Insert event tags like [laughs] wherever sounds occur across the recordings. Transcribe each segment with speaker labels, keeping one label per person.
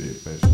Speaker 1: Stay.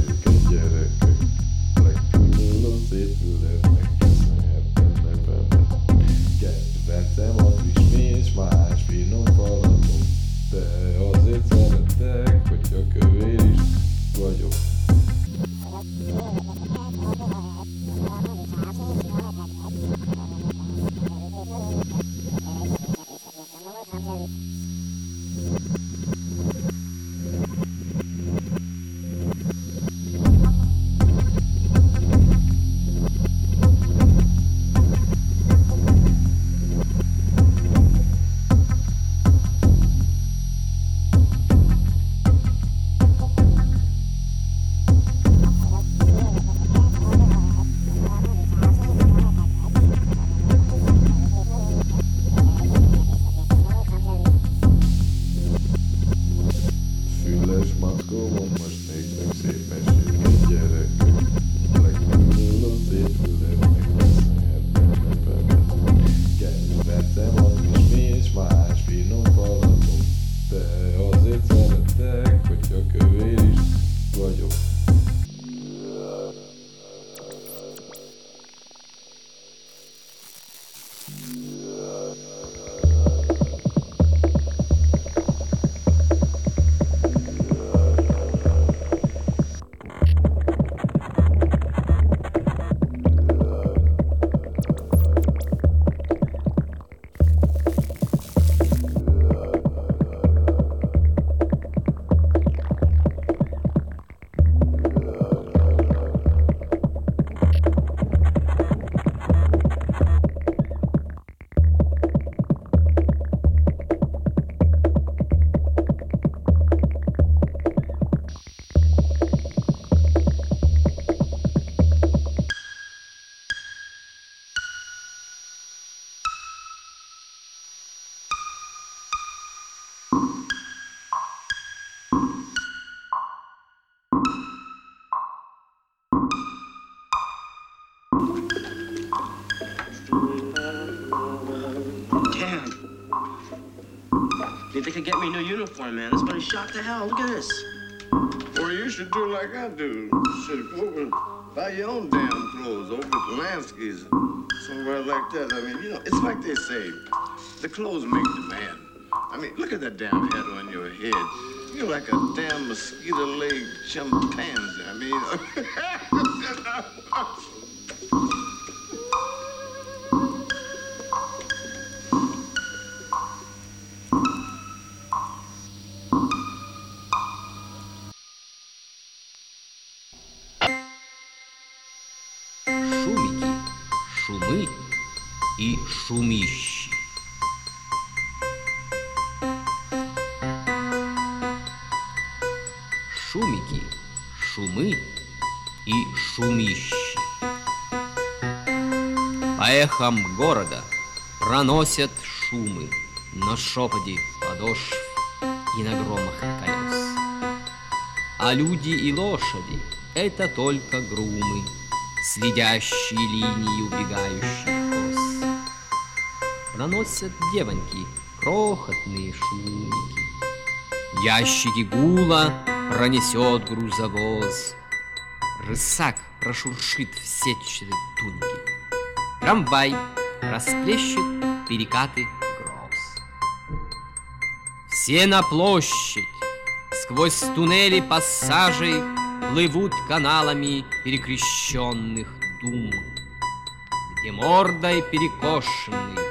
Speaker 1: They could get me a new uniform, man. This buddy's shot to hell. Look at this.
Speaker 2: Well, you should do like I do. Should go and buy your own damn clothes over at Lansky's, somewhere like that. I mean, you know, it's like they say, the clothes make the man. I mean, look at that damn head on your head. You're like a damn mosquito-legged chimpanzee. I mean, [laughs]
Speaker 3: и шумищи. Шумики, шумы и шумищи. По эхам города проносят шумы на шепоте подошв и на громах колес. А люди и лошади — это только грумы, Следящие линии убегающих. Проносят девоньки крохотные шумики. Ящики гула пронесет грузовоз. Рысак прошуршит в сетчатой туники. Трамвай расплещет перекаты гроз. Все на площадь, сквозь туннели пассажей Плывут каналами перекрещенных дум, Где мордой перекошенный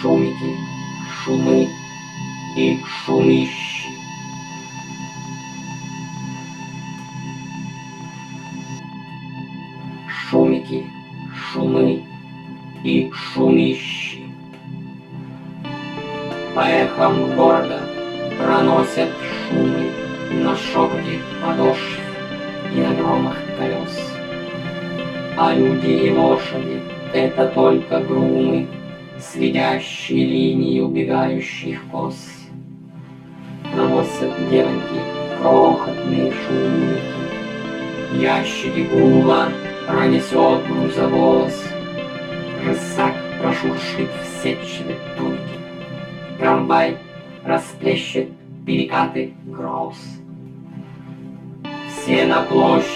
Speaker 3: шумики, шумы и шумищи. Шумики, шумы и шумищи. По эхам города проносят шумы на шепоте подошв и на громах колес. А люди и лошади — это только грумы, Следящие линии убегающих коз. Проносят девоньки крохотные шумики, Ящики гула пронесет грузовоз, Рысак прошуршит в сетчатой турке, Трамвай расплещет перекаты гроз. Все на площадь,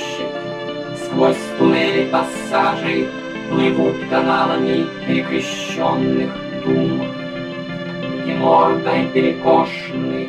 Speaker 3: сквозь туннели пассажей Плывут каналами перекрещенных дум, Где мордой перекошенный